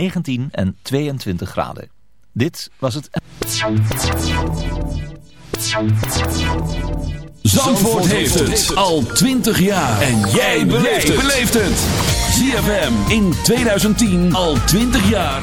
19 en 22 graden. Dit was het... Zandvoort heeft het al 20 jaar. En jij beleeft het. ZFM in 2010 al 20 jaar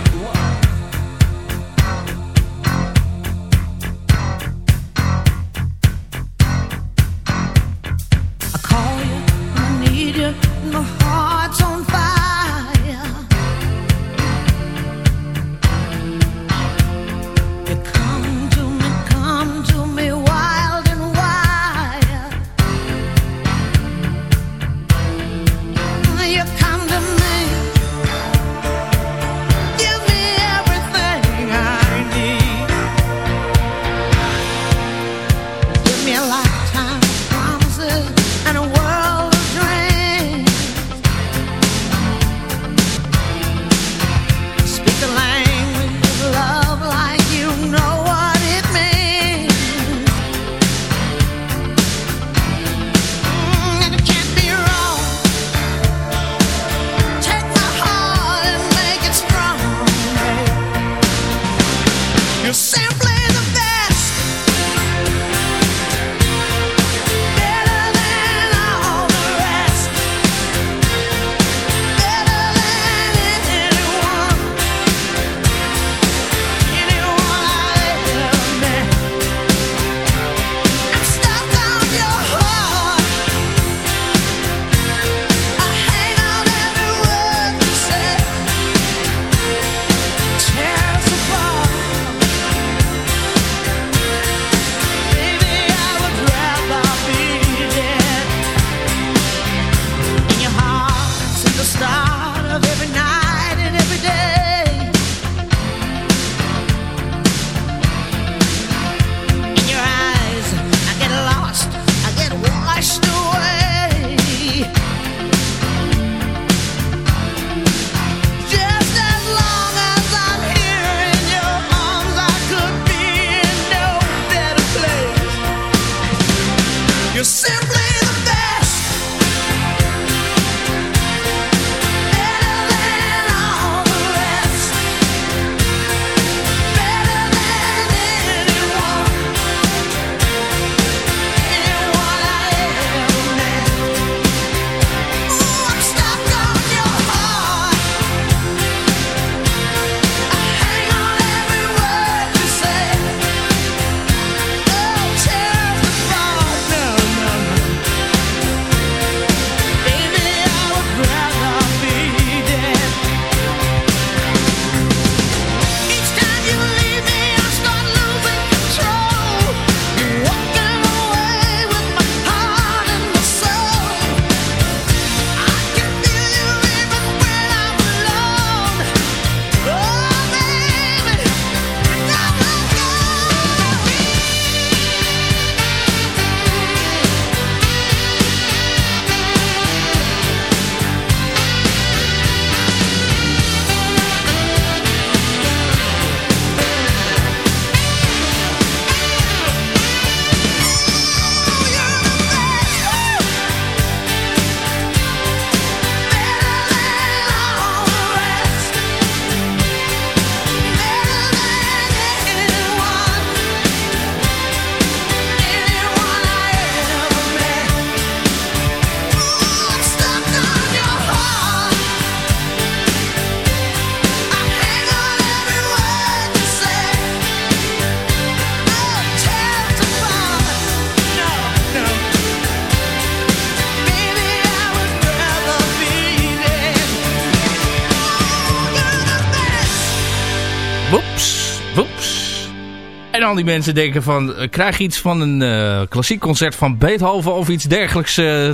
die mensen denken van... Eh, krijg iets van een eh, klassiek concert van Beethoven of iets dergelijks eh,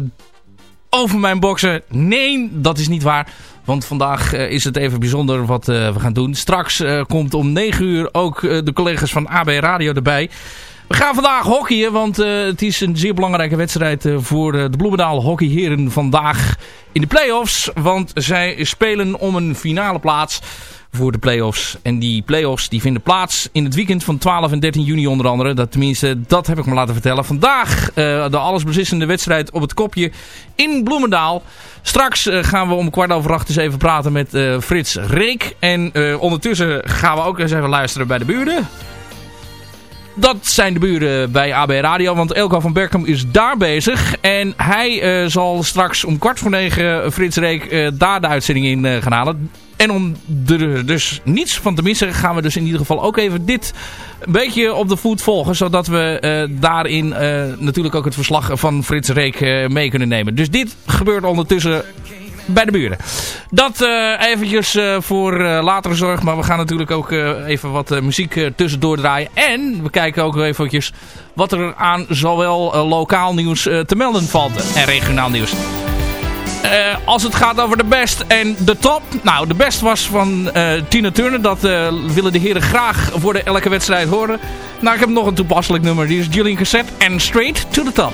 over mijn boksen. Nee, dat is niet waar. Want vandaag is het even bijzonder wat we gaan doen. Straks komt om 9 uur ook de collega's van AB Radio erbij. We gaan vandaag hockeyen, want het is een zeer belangrijke wedstrijd voor de Bloemendaal hockeyheren vandaag in de playoffs, Want zij spelen om een finale plaats voor de play-offs. En die play-offs die vinden plaats in het weekend van 12 en 13 juni onder andere. Dat, tenminste, dat heb ik me laten vertellen. Vandaag eh, de allesbeslissende wedstrijd op het kopje in Bloemendaal. Straks eh, gaan we om kwart over acht eens even praten met eh, Frits Reek. En ondertussen gaan we ook eens even luisteren bij de buren. Dat zijn de buren bij AB Radio, want Elko van Berkham is daar bezig. En hij zal straks om kwart voor negen Frits Reek daar de uitzending in gaan halen. En om er dus niets van te missen gaan we dus in ieder geval ook even dit een beetje op de voet volgen. Zodat we eh, daarin eh, natuurlijk ook het verslag van Frits Reek eh, mee kunnen nemen. Dus dit gebeurt ondertussen bij de buren. Dat eventjes voor latere zorg. Maar we gaan natuurlijk ook even wat muziek tussendoor draaien. En we kijken ook eventjes wat er aan zowel lokaal nieuws te melden valt. En regionaal nieuws. Eh, als het gaat over de best en de top. Nou, de best was van eh, Tina Turner. Dat eh, willen de heren graag voor de elke wedstrijd horen. Nou, ik heb nog een toepasselijk nummer. Die is Gillian Cassette en Straight to the Top.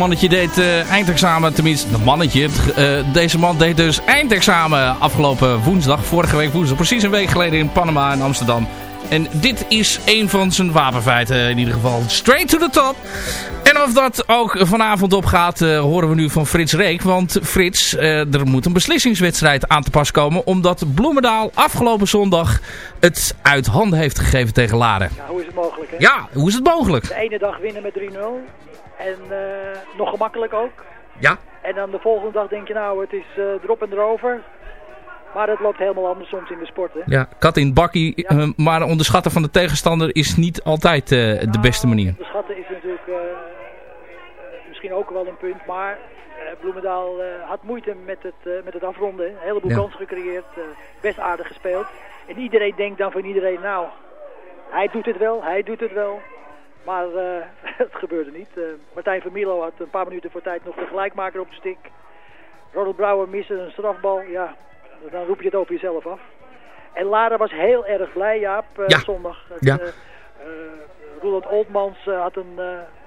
Mannetje deed eh, eindexamen, tenminste, het mannetje. eh, deze man deed dus eindexamen afgelopen woensdag, vorige week woensdag, precies een week geleden in Panama en Amsterdam. En dit is een van zijn wapenfeiten in ieder geval. Straight to the top. En of dat ook vanavond opgaat, eh horen we nu van Frits Reek. Want Frits, er moet een beslissingswedstrijd aan te pas komen. Omdat Bloemendaal afgelopen zondag het uit handen heeft gegeven tegen Laren. Ja, hoe is het mogelijk, hè? Ja, hoe is het mogelijk? De ene dag winnen met 3-0. En eh, nog gemakkelijk ook. Ja, En dan de volgende dag denk je, nou, het is eh, erop en erover. Maar het loopt helemaal anders soms in de sport, hè? Ja, kat in het bakkie, eh, maar onderschatten van de tegenstander is niet altijd de beste manier. De schatten is natuurlijk misschien ook wel een punt. Maar eh, Bloemendaal had moeite met het, met het afronden. Een heleboel Ja. kansen gecreëerd. best aardig gespeeld. En iedereen denkt dan van iedereen, nou, hij doet het wel, hij doet het wel. Maar eh, het gebeurde niet. Eh, Martijn van Milo had een paar minuten voor tijd nog de gelijkmaker op de stick. Ronald Brouwer miste een strafbal. Ja, dan roep je het over jezelf af. En Lara was heel erg blij, Jaap, eh, Ja. zondag. Het, Ja. Roland Oldmans had een,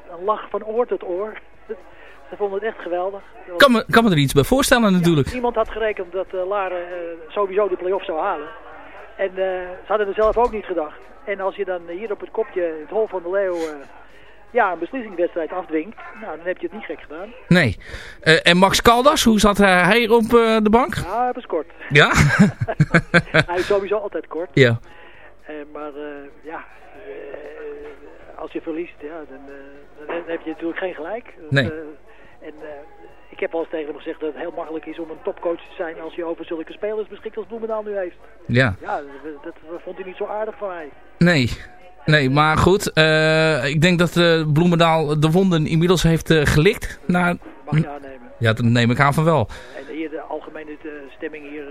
een lach van oor tot oor. Ze vonden het echt geweldig. Kan me, kan me er iets bij voorstellen natuurlijk. Niemand had gerekend dat Laren eh, sowieso de play-off zou halen. En ze hadden er zelf ook niet gedacht. En als je dan hier op het kopje, het hol van de leeuw, eh, ja, een beslissingswedstrijd afdwingt, nou, dan heb je het niet gek gedaan. Nee. Eh, en Max Caldas, hoe zat eh, hij op eh, de bank? Ja, dat is kort. Ja? Hij is sowieso altijd kort. ja. Eh, maar eh, ja, eh, als je verliest, ja, dan, eh, dan heb je natuurlijk geen gelijk. Nee. eh, en eh, heb al eens tegen hem gezegd dat het heel makkelijk is om een topcoach te zijn als je over zulke spelers beschikt als Bloemendaal nu heeft. Ja. Ja, dat, dat vond hij niet zo aardig van mij. Nee. Nee, maar goed. eh, ik denk dat eh, Bloemendaal de wonden inmiddels heeft eh, gelikt. Nou, Mag je aannemen. ja, dat neem ik aan van wel. En hier de algemene stemming hier,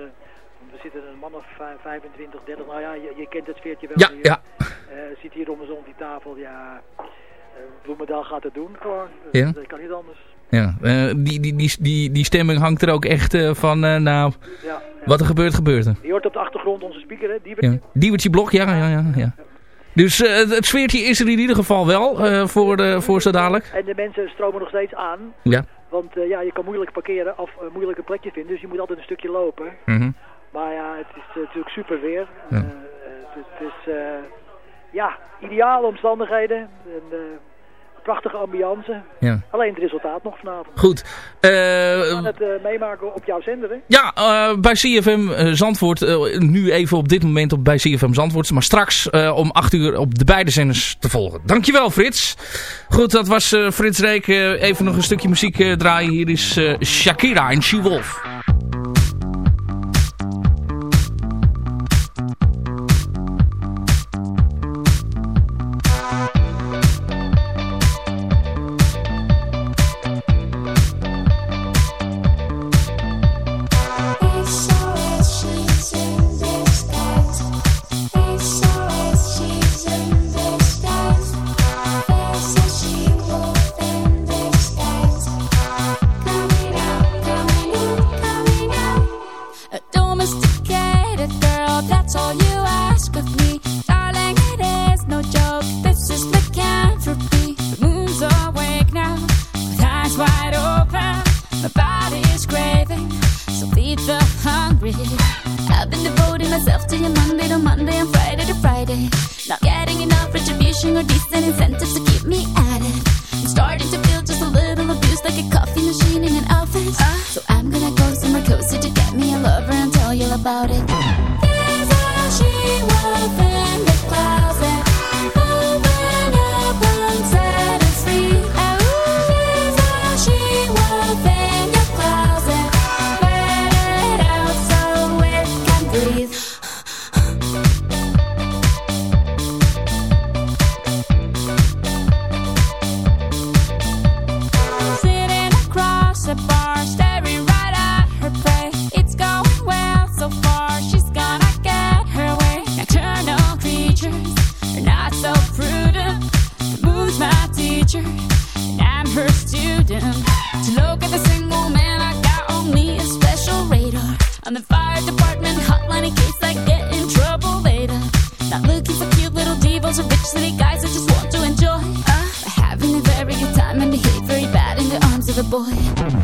we zitten een man of vij- 25, 30, nou ja, je, je kent het sfeertje wel. Ja, hier. ja. Zit hier om ons om die tafel, ja, Bloemendaal gaat het doen gewoon. Ja. Dat kan niet anders. Ja. Eh, die, die, die, die, die stemming hangt er ook echt eh, van, eh, nou, Ja, wat er gebeurt, gebeurt er. Je hoort op de achtergrond onze speaker, hè, die Ja. Diewertje Blok, ja, ja, ja. ja. Dus het- sfeertje is er in ieder geval wel voor, de, voor zo dadelijk. En de mensen stromen nog steeds aan. Ja. Want ja, je kan moeilijk parkeren of een moeilijke plekje vinden. Dus je moet altijd een stukje lopen. Mhm. Maar ja, het is natuurlijk super weer. Ja. Het, het is ja, ideale omstandigheden. En, prachtige ambiance. Ja. Alleen het resultaat nog vanavond. Goed. We Eh, gaan het eh, meemaken op jouw zender, hè? Ja, eh, bij CFM Zandvoort, nu even op dit moment op, bij CFM Zandvoort, maar straks om 8 uur op de beide zenders te volgen. Dankjewel Frits. Goed, dat was Frits Reek. Even nog een stukje muziek draaien. Hier is Shakira en She Wolf. Teacher, and I'm her student. To look at the single man, I got only a special radar. On the fire department hotline in case I get in trouble later. Not looking for cute little devils or rich city guys. I just want to enjoy. Uh, having a very good time and behave very bad in the arms of a boy.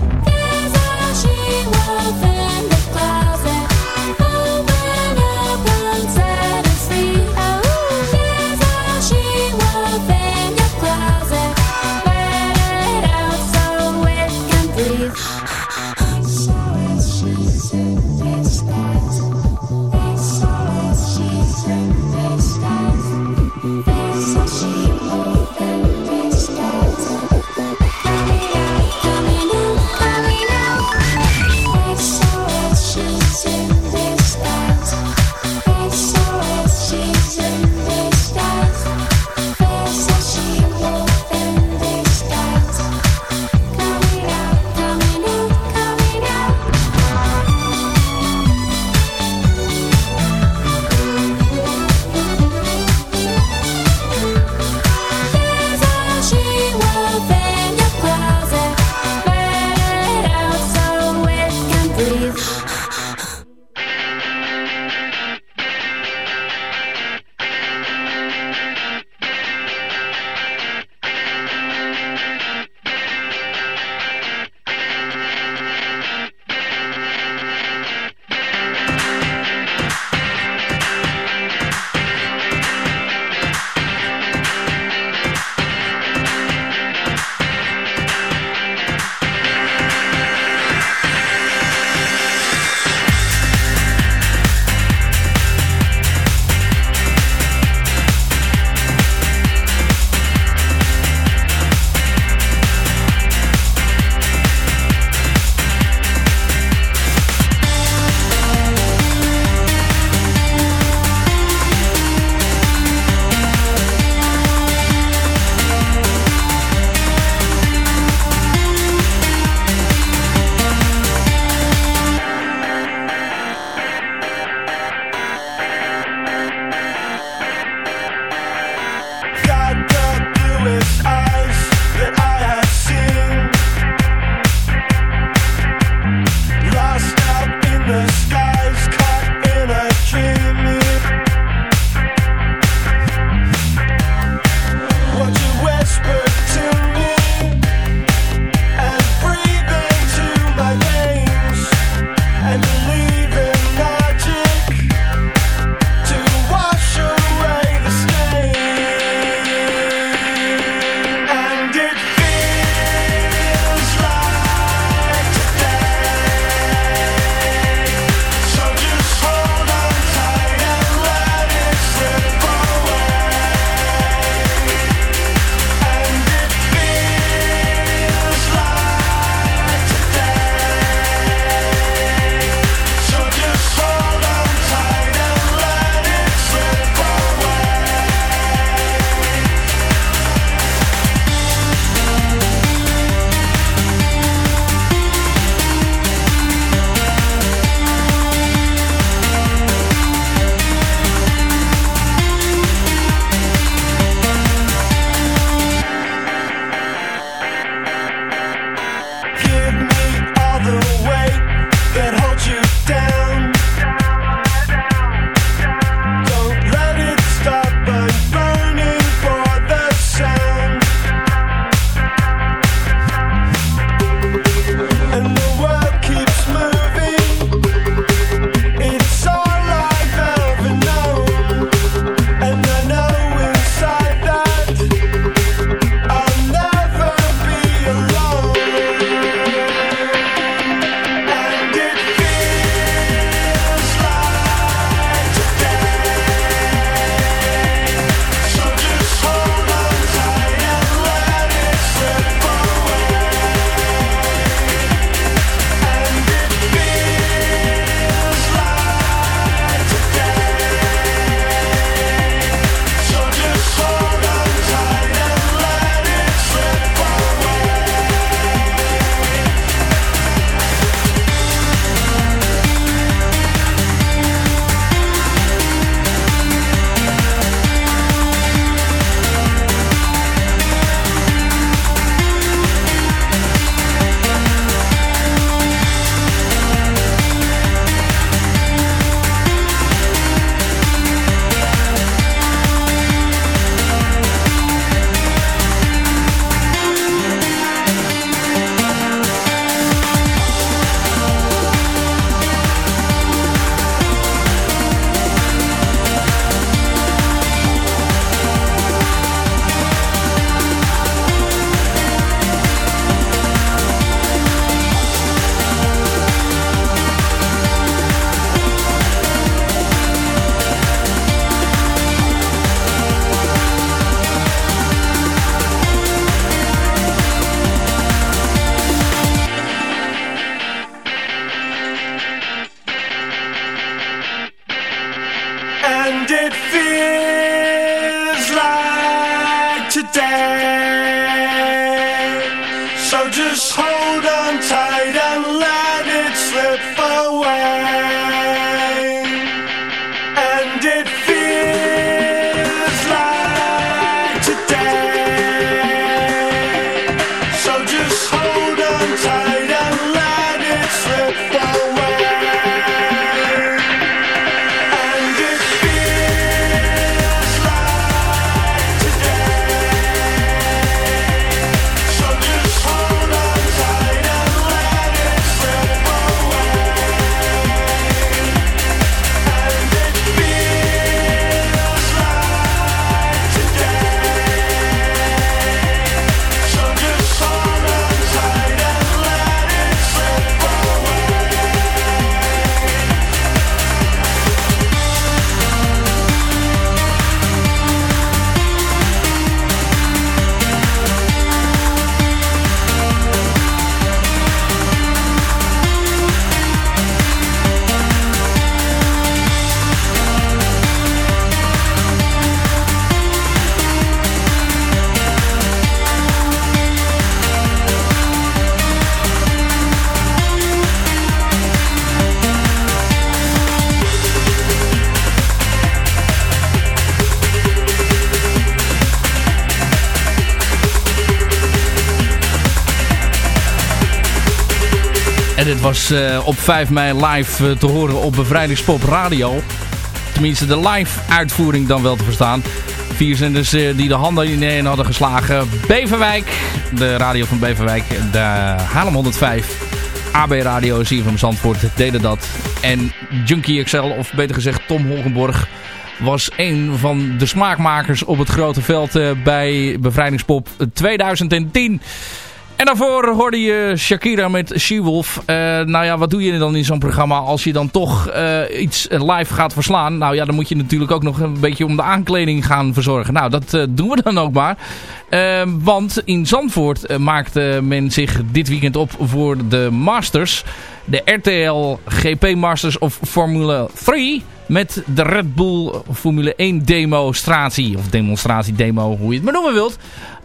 Dit was eh, op 5 mei live eh, te horen op Bevrijdingspop Radio. Tenminste de live uitvoering dan wel te verstaan. Vier zenders eh, die de handen ineen hadden geslagen. Beverwijk, de radio van Beverwijk. De Haarlem 105. AB Radio, van Zandvoort deden dat. En Junkie XL, of beter gezegd Tom Holkenborg... was een van de smaakmakers op het grote veld bij Bevrijdingspop 2010... En daarvoor hoorde je Shakira met She-Wolf. Eh, nou ja, wat doe je dan in zo'n programma als je dan toch eh, iets live gaat verslaan? Nou ja, dan moet je natuurlijk ook nog een beetje om de aankleding gaan verzorgen. Nou, dat eh, doen we dan ook maar. Want in Zandvoort maakte men zich dit weekend op voor de Masters. De RTL GP Masters of Formule 3 met de Red Bull Formule 1 demonstratie. Of demonstratie, demo, hoe je het maar noemen wilt.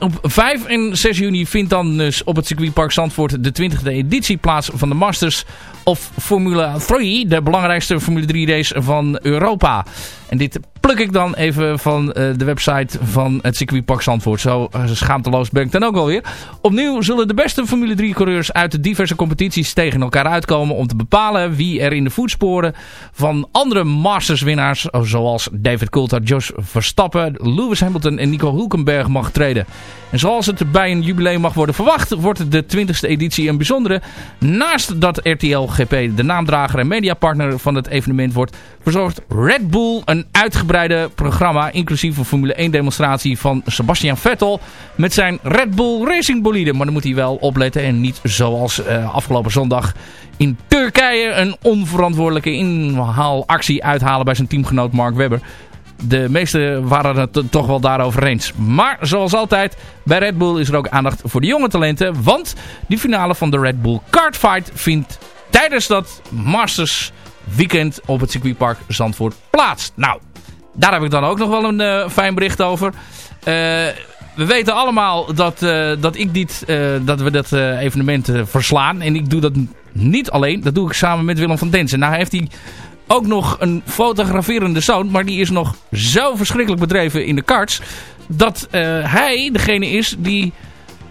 Op 5 en 6 juni vindt dan dus op het circuitpark Zandvoort de 20e editie plaats van de Masters of Formule 3. De belangrijkste Formule 3 race van Europa. En dit pluk ik dan even van eh, de website van het circuitpark Zandvoort. Zo eh, schaamteloos ben ik dan ook wel weer. Opnieuw zullen de beste Formule 3 coureurs uit de diverse competities tegen elkaar uitkomen om te bepalen wie er in de voetsporen van andere Masters winnaars zoals David Coulthard, Jos Verstappen, Lewis Hamilton en Nico Hulkenberg mag treden. En zoals het bij een jubileum mag worden verwacht, wordt de 20e editie een bijzondere. Naast dat RTL GP de naamdrager en mediapartner van het evenement wordt, verzorgt Red Bull een uitgebreide programma, inclusief een Formule 1 demonstratie van Sebastian Vettel met zijn Red Bull Racing bolide. Maar dan moet hij wel opletten en niet zoals eh, afgelopen zondag in Turkije een onverantwoordelijke inhaalactie uithalen bij zijn teamgenoot Mark Webber de meesten waren het toch wel daarover eens. Maar zoals altijd, bij Red Bull is er ook aandacht voor de jonge talenten. Want die finale van de Red Bull Kart Fight vindt tijdens dat Masters weekend op het circuitpark Zandvoort plaats. Nou, daar heb ik dan ook nog wel een eh, fijn bericht over. Eh, we weten allemaal dat, eh, dat, ik dit, dat we dat evenement verslaan. En ik doe dat niet alleen. Dat doe ik samen met Willem van Densen. Nou heeft hij ook nog een fotograferende zoon. Maar die is nog zo verschrikkelijk bedreven in de karts. Dat eh, hij degene is die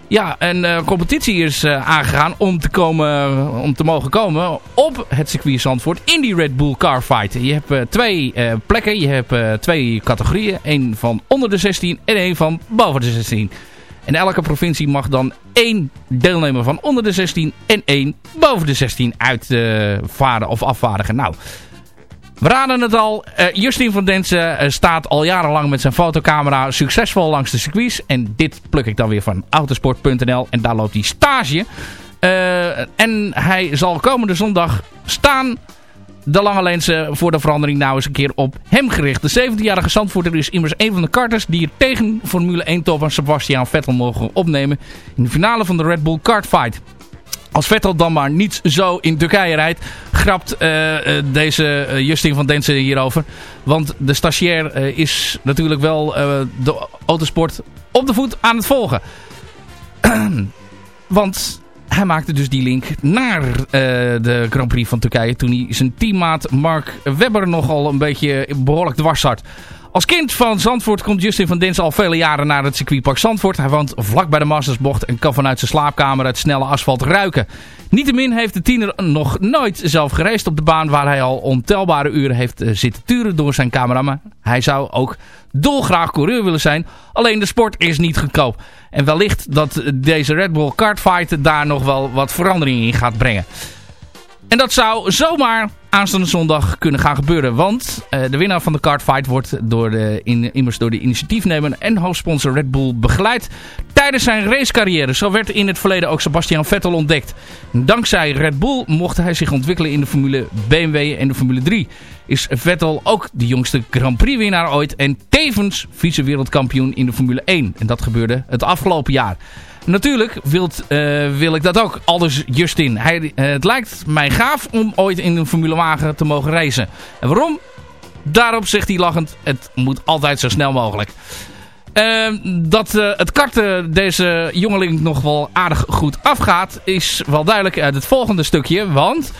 ja, een eh, competitie is eh, aangegaan om te, komen, om te mogen komen op het circuit Zandvoort in die Red Bull Car Fight. Je hebt twee plekken, je hebt twee categorieën. één van onder de 16 en één van boven de 16. En elke provincie mag dan één deelnemer van onder de 16 en één boven de 16 uitvaren of afvaardigen. Nou, we raden het al. eh, Justin van Densen eh, staat al jarenlang met zijn fotocamera succesvol langs de circuits. En dit pluk ik dan weer van autosport.nl. En daar loopt hij stage. Eh, en hij zal komende zondag staan. De lange lenzen voor de verandering nou eens een keer op hem gericht. De 17-jarige Zandvoorter is immers een van de karters die er tegen Formule 1 topper Sebastian Vettel mogen opnemen. In de finale van de Red Bull Kart Fight. Als Vettel dan maar niet zo in Turkije rijdt, grapt eh, eh, deze eh, Justin van Densen hierover. Want de stagiair is natuurlijk wel de autosport op de voet aan het volgen. Want hij maakte dus die link naar de Grand Prix van Turkije... toen hij zijn teammaat Mark Webber nogal een beetje behoorlijk dwars. Als kind van Zandvoort komt Justin van Dins al vele jaren naar het circuitpark Zandvoort. Hij woont vlak bij de Mastersbocht en kan vanuit zijn slaapkamer het snelle asfalt ruiken. Niettemin heeft de tiener nog nooit zelf gereisd op de baan waar hij al ontelbare uren heeft eh, zitten turen door zijn cameraman. Hij zou ook dolgraag coureur willen zijn, alleen de sport is niet goedkoop. En wellicht dat deze Red Bull Kartfight daar nog wel wat verandering in gaat brengen. En dat zou zomaar aanstaande zondag kunnen gaan gebeuren. Want eh, de winnaar van de kartfight wordt door de, in, immers door de initiatiefnemer en hoofdsponsor Red Bull begeleid tijdens zijn racecarrière. Zo werd in het verleden ook Sebastian Vettel ontdekt. Dankzij Red Bull mocht hij zich ontwikkelen in de Formule BMW en de Formule 3. Is Vettel ook de jongste Grand Prix winnaar ooit en tevens vice-wereldkampioen in de Formule 1. En dat gebeurde het afgelopen jaar. Natuurlijk eh, wil ik dat ook. Aldus Justin. Hij, eh, het lijkt mij gaaf om ooit in een Formule wagen te mogen racen. En waarom? Daarop zegt hij lachend. Het moet altijd zo snel mogelijk. Ehm, dat eh, het karten deze jongeling nog wel aardig goed afgaat is wel duidelijk uit het volgende stukje. Want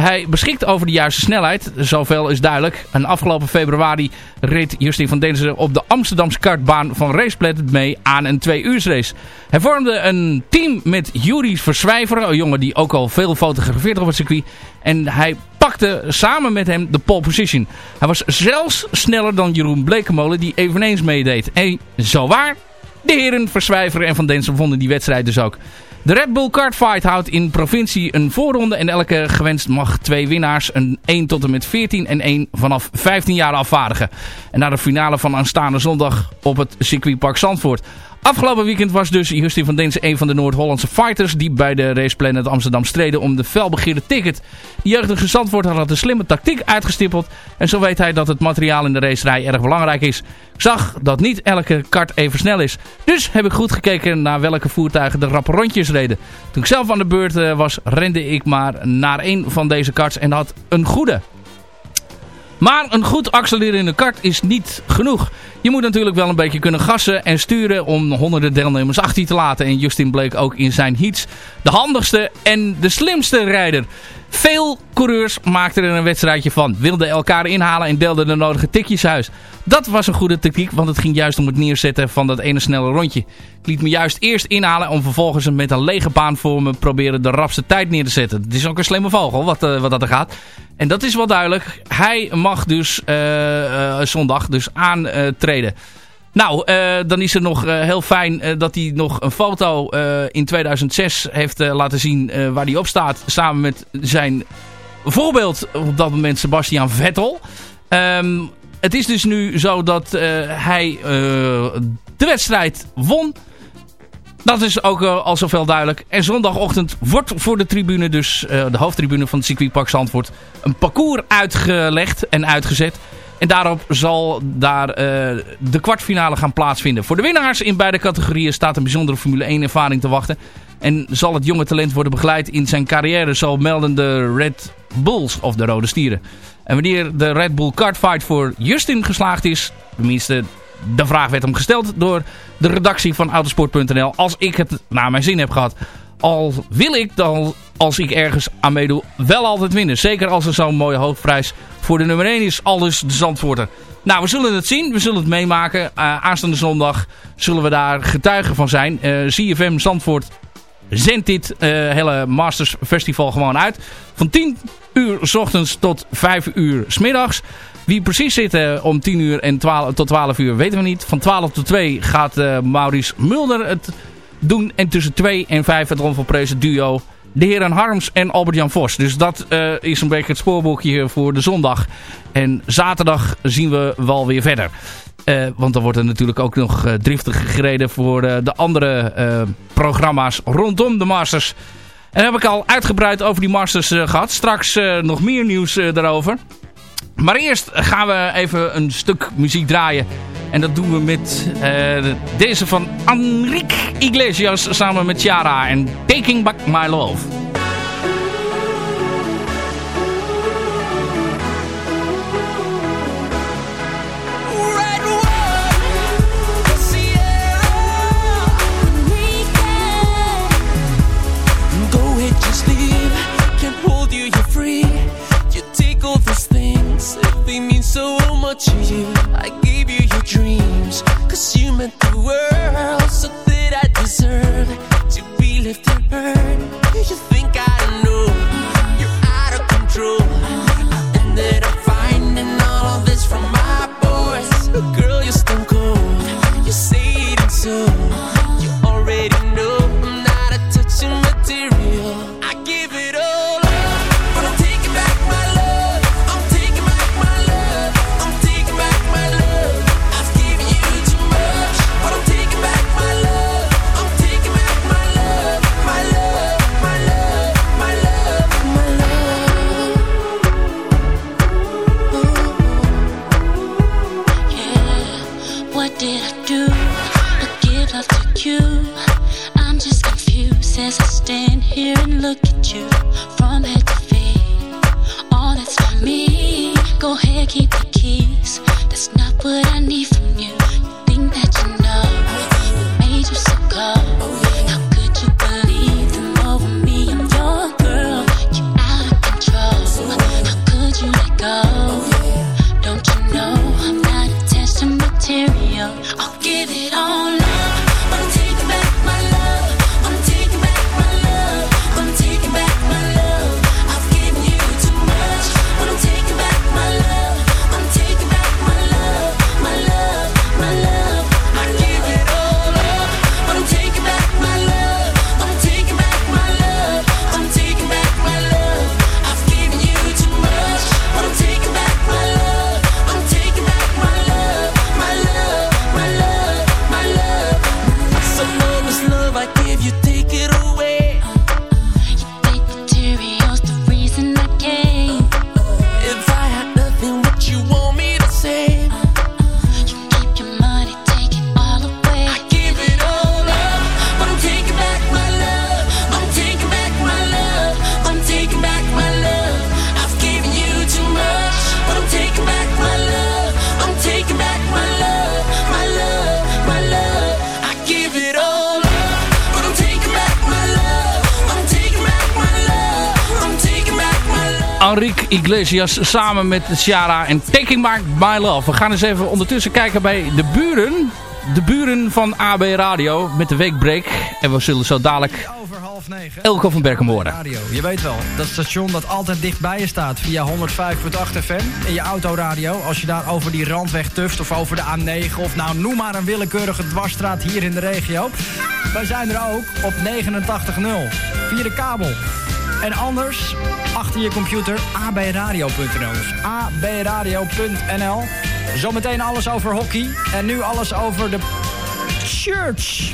hij beschikt over de juiste snelheid. Zoveel is duidelijk. En afgelopen februari reed Justin van Denzen op de Amsterdamse kartbaan van Raceplanet mee aan een twee uursrace. Hij vormde een team met Juri Verswijver, een jongen die ook al veel fotografeert op het circuit. En hij pakte samen met hem de pole position. Hij was zelfs sneller dan Jeroen Blekemolen die eveneens meedeed. En zo waar, de heren Verswijver en Van Denzen vonden die wedstrijd dus ook. De Red Bull Kartfight houdt in provincie een voorronde en elke gewenst mag twee winnaars, een 1 tot en met 14 en 1 vanaf 15 jaar afvaardigen. En naar de finale van aanstaande zondag op het circuitpark Zandvoort. Afgelopen weekend was dus Justin van Denzen een van de Noord-Hollandse fighters die bij de Raceplanet Amsterdam streden om de felbegeerde ticket. De jeugdige Zandvoort had een slimme tactiek uitgestippeld en zo weet hij dat het materiaal in de racerij erg belangrijk is. Ik zag dat niet elke kart even snel is. Dus heb ik goed gekeken naar welke voertuigen de rappe rondjes reden. Toen ik zelf aan de beurt eh, was, rende ik maar naar een van deze karts en had een goede. Maar een goed accelereren in een kart is niet genoeg. Je moet natuurlijk wel een beetje kunnen gassen en sturen om honderden deelnemers achter te laten. En Justin bleek ook in zijn heats de handigste en de slimste rijder. Veel coureurs maakten er een wedstrijdje van. Wilden elkaar inhalen en deelden de nodige tikjes uit. Dat was een goede tactiek, want het ging juist om het neerzetten van dat ene snelle rondje. Ik liet me juist eerst inhalen om vervolgens met een lege baan voor me proberen de rapste tijd neer te zetten. Het is ook een slimme vogel wat, uh, wat dat er gaat. En dat is wel duidelijk. Hij mag dus uh, uh, zondag dus aantreden. Nou, uh, dan is er nog uh, heel fijn uh, dat hij nog een foto in 2006 heeft laten zien waar hij op staat. Samen met zijn voorbeeld op dat moment Sebastian Vettel. Um, het is dus nu zo dat hij de wedstrijd won. Dat is ook al zoveel duidelijk. En zondagochtend wordt voor de tribune, dus de hoofdtribune van het circuitpark Zandvoort, een parcours uitgelegd en uitgezet. En daarop zal daar uh, de kwartfinale gaan plaatsvinden. Voor de winnaars in beide categorieën staat een bijzondere Formule 1 ervaring te wachten. En zal het jonge talent worden begeleid in zijn carrière, zo melden de Red Bulls of de Rode Stieren. En wanneer de Red Bull Kartfight voor Justin geslaagd is, tenminste de vraag werd hem gesteld door de redactie van autosport.nl, als ik het naar mijn zin heb gehad, al wil ik dan, als ik ergens aan meedoe, wel altijd winnen. Zeker als er zo'n mooie hoofdprijs voor de nummer 1 is. Alles de Zandvoorter. Nou, we zullen het zien. We zullen het meemaken. Uh, aanstaande zondag zullen we daar getuigen van zijn. Uh, CFM Zandvoort zendt dit uh, hele Masters Festival gewoon uit. Van 10 uur s ochtends tot 5 uur s middags. Wie precies zitten om 10 uur en 12, tot 12 uur weten we niet. Van 12 tot 2 gaat Maurice Mulder het doen. En tussen 2 en 5 het Ron van duo. De heren Harms en Albert-Jan Vos. Dus dat uh, is een beetje het spoorboekje voor de zondag. En zaterdag zien we wel weer verder. Uh, want dan wordt er natuurlijk ook nog uh, driftig gereden voor de andere programma's rondom de Masters. En heb ik al uitgebreid over die Masters gehad. Straks nog meer nieuws daarover. Maar eerst gaan we even een stuk muziek draaien. En dat doen we met uh, deze van Enrique Iglesias samen met Ciara en Taking Back My Love. more to you. I gave you your dreams, cause you meant the world. So did I deserve to be lifted, burned? Do you think I know you're out of control? Iglesias samen met Ciara en Taking Mark My Love. We gaan eens even ondertussen kijken bij de buren. De buren van AB Radio met de weekbreak. En we zullen zo dadelijk Elko van Berkenmoorden. Radio, je weet wel, dat station dat altijd dichtbij je staat via 105.8 FM in je autoradio. Als je daar over die randweg tuft of over de A9 of nou noem maar een willekeurige dwarsstraat hier in de regio. Wij zijn er ook op 89.0 via de kabel. En anders, achter je computer, abradio.nl. Dus abradio.nl. Zometeen alles over hockey. En nu alles over de church.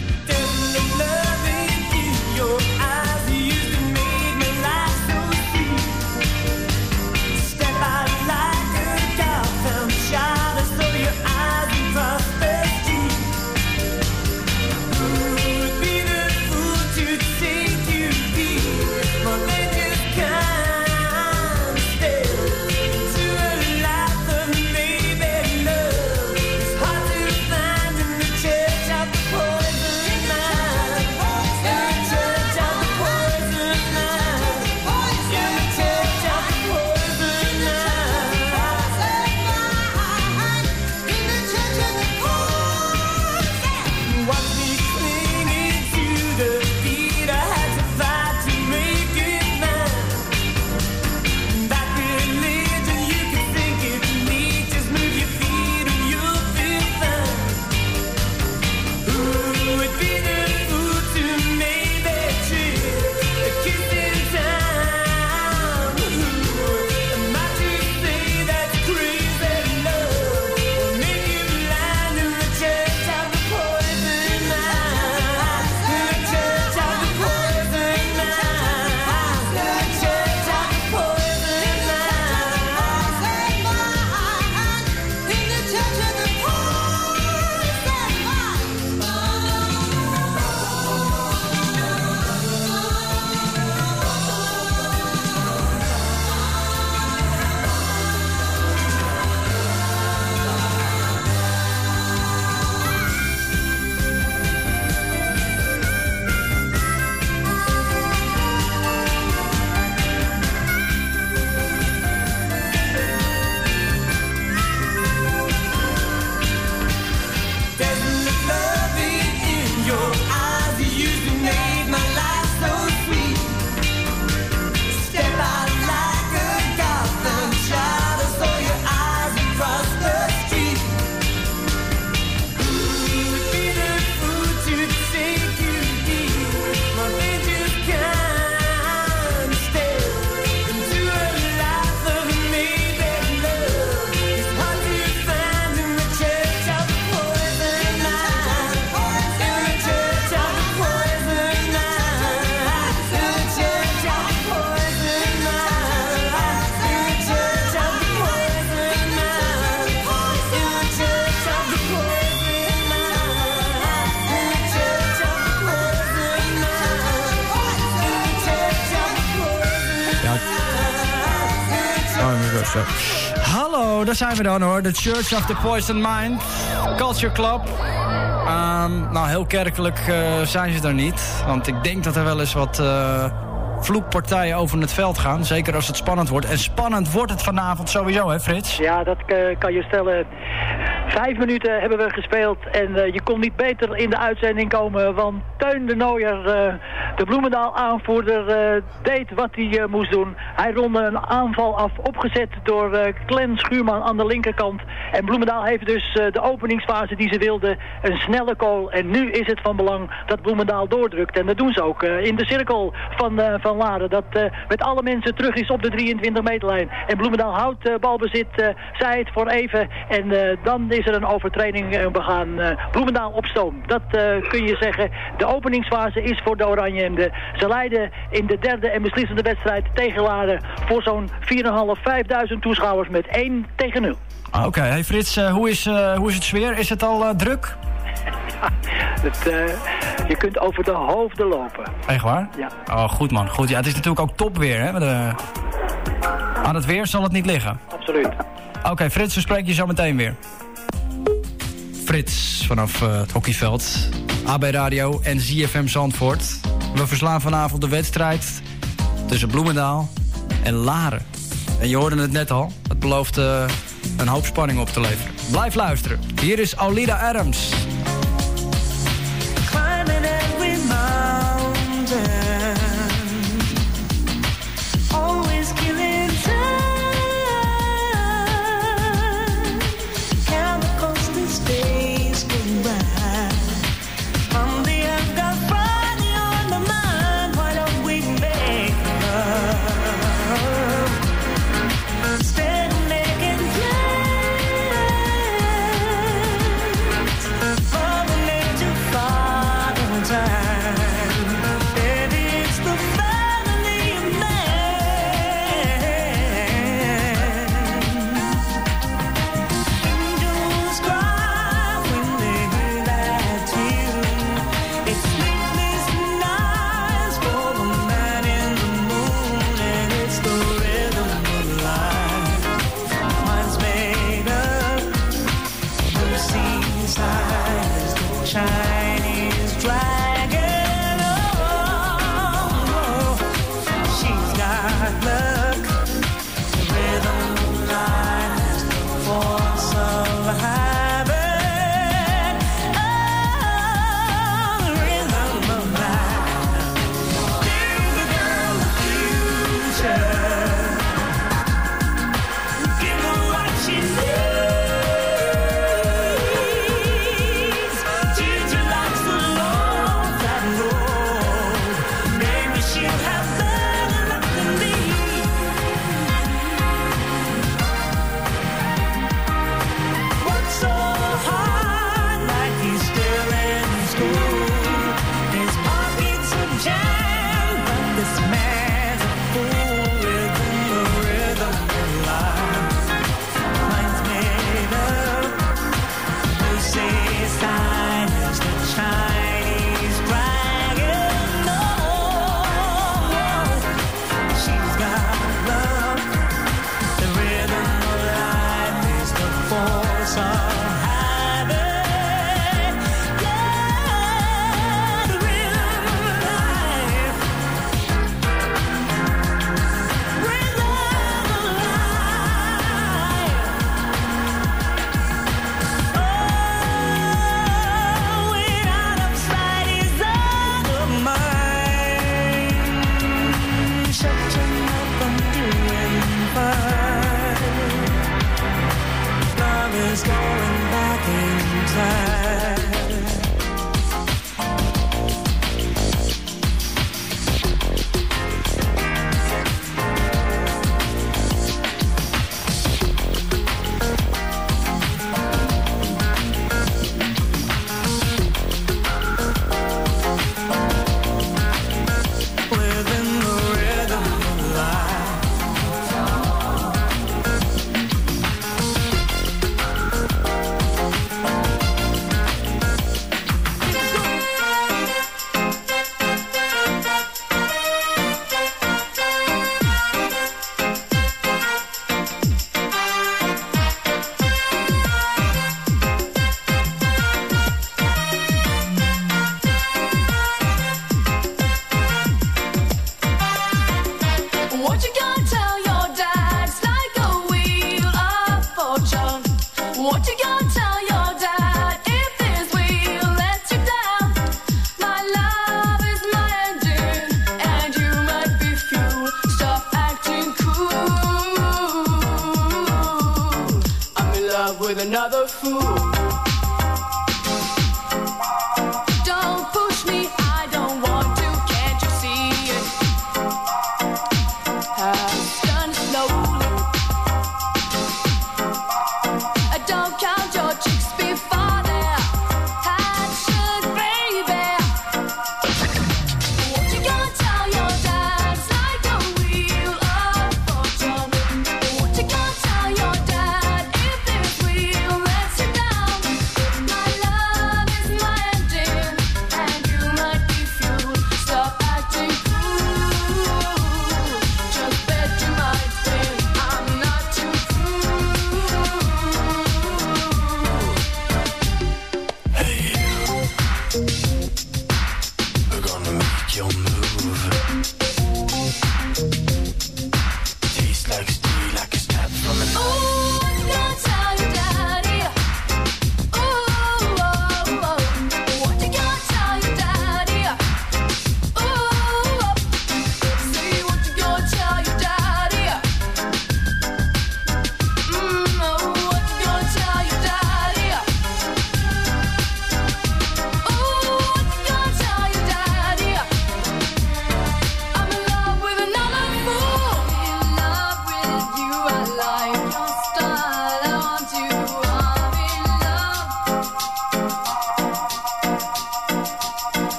Daar zijn we dan hoor. The Church of the Poison Mind. Culture Club. Ehm, nou, heel kerkelijk eh, zijn ze er niet. Want ik denk dat er wel eens wat eh, vloekpartijen over het veld gaan. Zeker als het spannend wordt. En spannend wordt het vanavond sowieso, hè Frits? Ja, dat eh, kan je stellen. Vijf minuten hebben we gespeeld en eh, je kon niet beter in de uitzending komen, want Teun de Nooier, eh, de Bloemendaal aanvoerder, eh, deed wat hij moest doen. Hij ronde een aanval af, opgezet door Glenn Schuurman aan de linkerkant. En Bloemendaal heeft dus de openingsfase die ze wilde, een snelle goal. En nu is het van belang dat Bloemendaal doordrukt. En dat doen ze ook in de cirkel van, van Laren. Dat met alle mensen terug is op de 23 meterlijn. En Bloemendaal houdt balbezit, zij het voor even. En dan is er een overtreding eh, begaan. eh, Bloemendaal op stoom. Dat eh, kun je zeggen. De openingsfase is voor de Oranje. En de, ze leiden in de derde en beslissende wedstrijd tegen Laren voor zo'n 4.500, 5.000 toeschouwers met 1 tegen 0. Ah, Oké, hey Frits, hoe, is, hoe is het sfeer? Is het al druk? Het, je kunt over de hoofden lopen. Echt waar? Ja. Oh, goed man. Goed. Ja, het is natuurlijk ook topweer, hè? De... Aan het weer zal het niet liggen. Absoluut. Oké, Frits, we spreken je zo meteen weer. Frits vanaf eh, het hockeyveld. AB Radio en ZFM Zandvoort. We verslaan vanavond de wedstrijd tussen Bloemendaal en Laren. En je hoorde het net al. Het belooft eh, een hoop spanning op te leveren. Blijf luisteren. Hier is Aulida Adams. climbing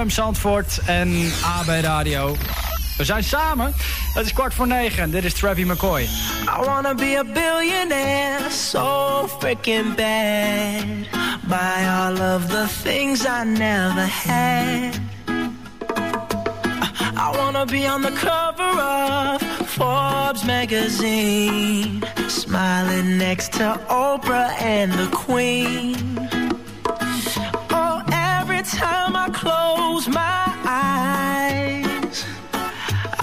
ZFM Zandvoort en AB Radio. We zijn samen. Het is kwart voor negen. Dit is Travis McCoy. I wanna be a billionaire so freaking bad. Buy all of the things I never had. I wanna be on the cover of Forbes magazine, smiling next to Oprah and the Queen.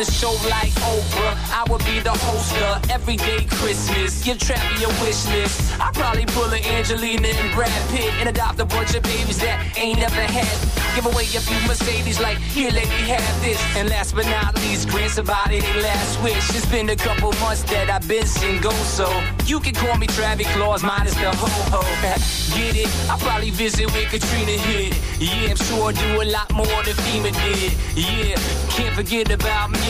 a show like Oprah. I would be the host of Everyday Christmas. Give Trappy a wish list. I'd probably pull an Angelina and Brad Pitt and adopt a bunch of babies that ain't never had. Give away a few Mercedes, like, here, let me have this. And last but not least, grant somebody their last wish. It's been a couple months that I've been single, so you can call me Travis Claus, minus the ho ho. Get it? I probably visit with Katrina hit. Yeah, I'm sure I do a lot more than FEMA did. Yeah, can't forget about me,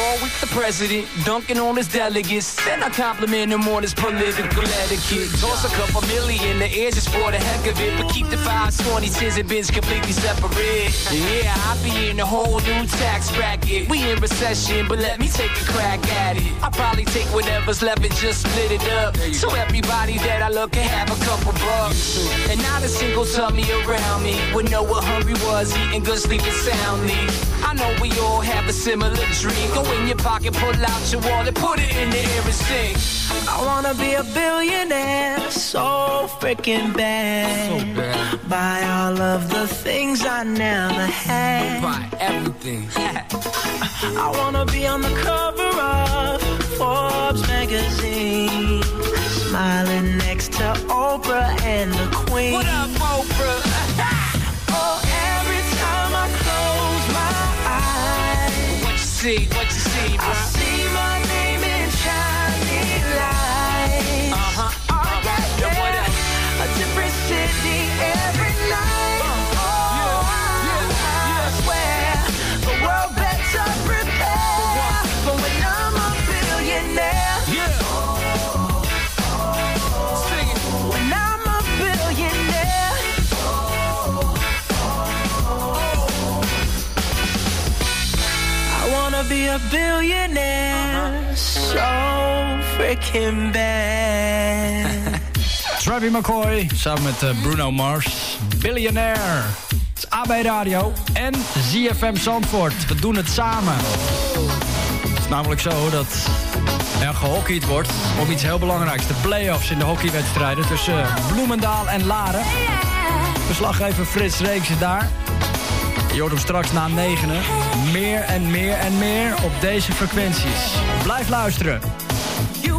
Basketball with the president, dunking on his delegates. Then I compliment him on his political etiquette. Toss a couple million the air just for the heck of it, but keep the five twenty tens and bins completely separate. Yeah, I be in a whole new tax bracket. We in recession, but let me take a crack at it. I probably take whatever's left and just split it up. So everybody that I look can have a couple bucks. And not a single tummy around me would know what hungry was, eating good, sleeping soundly. I know we all have a similar dream. Go in your pocket, pull out your wallet, put it in the air and sing. I wanna be a billionaire, so freaking bad. Buy all of the things I never had. Buy everything. I wanna be on the cover of Forbes magazine, smiling next to Oprah and the Queen. what up, Oprah? Oh, every time I close my eyes, what you see? What you see, bro? Billionaire so freaking bad. Travis McCoy samen met eh, Bruno Mars. Billionaire. Het is AB Radio en ZFM Zandvoort. We doen het samen. Het is namelijk zo dat er gehockeyd wordt om iets heel belangrijks. De play-offs in de hockeywedstrijden tussen Bloemendaal en Laren. Verslaggever Frits Reeks is daar. Je hoort hem straks na negenen. Meer en meer en meer op deze frequenties. Blijf luisteren. You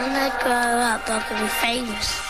When I grow up, I can be famous.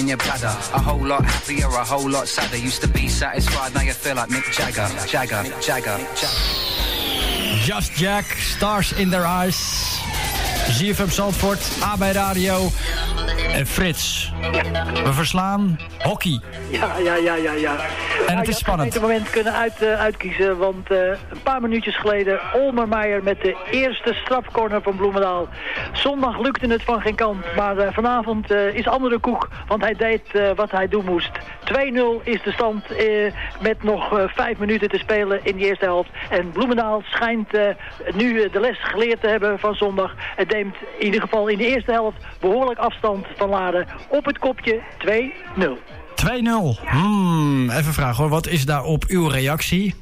in your bladder. A whole lot happier, a whole lot sadder. Used to be satisfied, now you feel like Mick Jagger. Jagger, Jagger, Jagger. Just Jack, Stars in Their Eyes. ZFM Zandvoort, AB Radio en Frits. We verslaan hockey. Ja, ja, ja, ja, ja. En het Ja, is spannend. had het moment kunnen uit, eh, uitkiezen, want eh, een paar minuutjes geleden Olmermeijer met de eerste strafcorner van Bloemendaal. Zondag lukte het van geen kant, maar eh, vanavond is andere koek, want hij deed wat hij doen moest. 2-0 is de stand met nog vijf minuten te spelen in de eerste helft. En Bloemendaal schijnt nu de les geleerd te hebben van zondag. Het neemt in ieder geval in de eerste helft behoorlijk afstand van Laren op het kopje 2-0. 2-0. Hmm, even vragen hoor, wat is daarop uw reactie?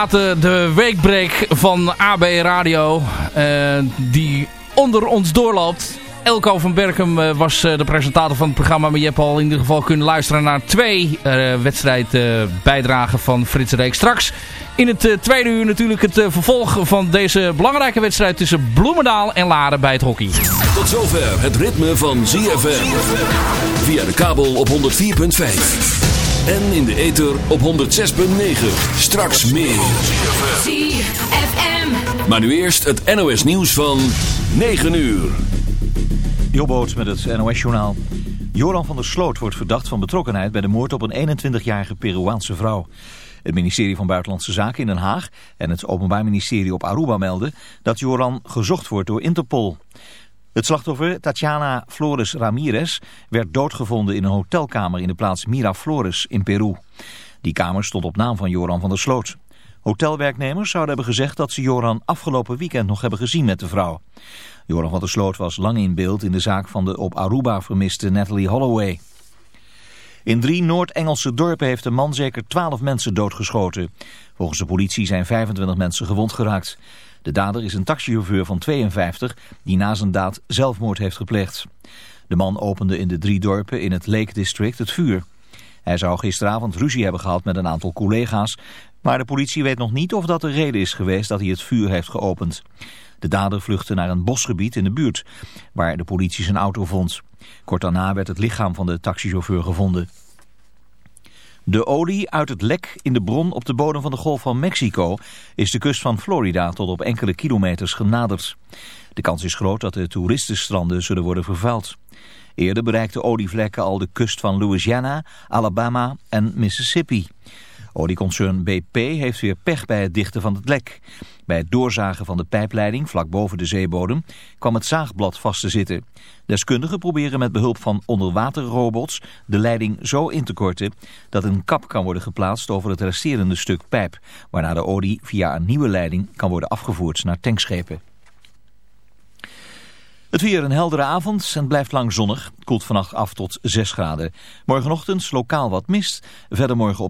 We verlaten de weekbreak van AB Radio, eh, die onder ons doorloopt. Elko van Berkem eh, was eh, de presentator van het programma, maar je hebt al in ieder geval kunnen luisteren naar twee eh wedstrijdbijdragen van Frits Reek. Straks in het eh, tweede uur natuurlijk het eh, vervolg van deze belangrijke wedstrijd tussen Bloemendaal en Laren bij het hockey. Tot zover het ritme van ZFM. Via de kabel op 104.5. En in de ether op 106.9. Straks meer. ZFM. Maar nu eerst het NOS nieuws van 9 uur. Jobboot met het NOS-journaal. Joran van der Sloot wordt verdacht van betrokkenheid bij de moord op een 21-jarige Peruaanse vrouw. Het ministerie van Buitenlandse Zaken in Den Haag en het Openbaar Ministerie op Aruba melden dat Joran gezocht wordt door Interpol. Het slachtoffer, Tatiana Flores Ramirez, werd doodgevonden in een hotelkamer in de plaats Miraflores in Peru. Die kamer stond op naam van Joran van der Sloot. Hotelwerknemers zouden hebben gezegd dat ze Joran afgelopen weekend nog hebben gezien met de vrouw. Joran van der Sloot was lang in beeld in de zaak van de op Aruba vermiste Natalie Holloway. In drie Noord-Engelse dorpen heeft een man zeker 12 mensen doodgeschoten. Volgens de politie zijn 25 mensen gewond geraakt. De dader is een taxichauffeur van 52 die na zijn daad zelfmoord heeft gepleegd. De man opende in de drie dorpen in het Lake District het vuur. Hij zou gisteravond ruzie hebben gehad met een aantal collega's, maar de politie weet nog niet of dat de reden is geweest dat hij het vuur heeft geopend. De dader vluchtte naar een bosgebied in de buurt, waar de politie zijn auto vond. Kort daarna werd het lichaam van de taxichauffeur gevonden. De olie uit het lek in de bron op de bodem van de Golf van Mexico is de kust van Florida tot op enkele kilometers genaderd. De kans is groot dat de toeristenstranden zullen worden vervuild. Eerder bereikten olievlekken al de kust van Louisiana, Alabama en Mississippi. Olieconcern BP heeft weer pech bij het dichten van het lek. Bij het doorzagen van de pijpleiding vlak boven de zeebodem kwam het zaagblad vast te zitten. Deskundigen proberen met behulp van onderwaterrobots de leiding zo in te korten dat een kap kan worden geplaatst over het resterende stuk pijp, waarna de olie via een nieuwe leiding kan worden afgevoerd naar tankschepen. Het weer een heldere avond en blijft lang zonnig. Koelt vannacht af tot 6 graden. Morgenochtend lokaal wat mist. Verder morgen op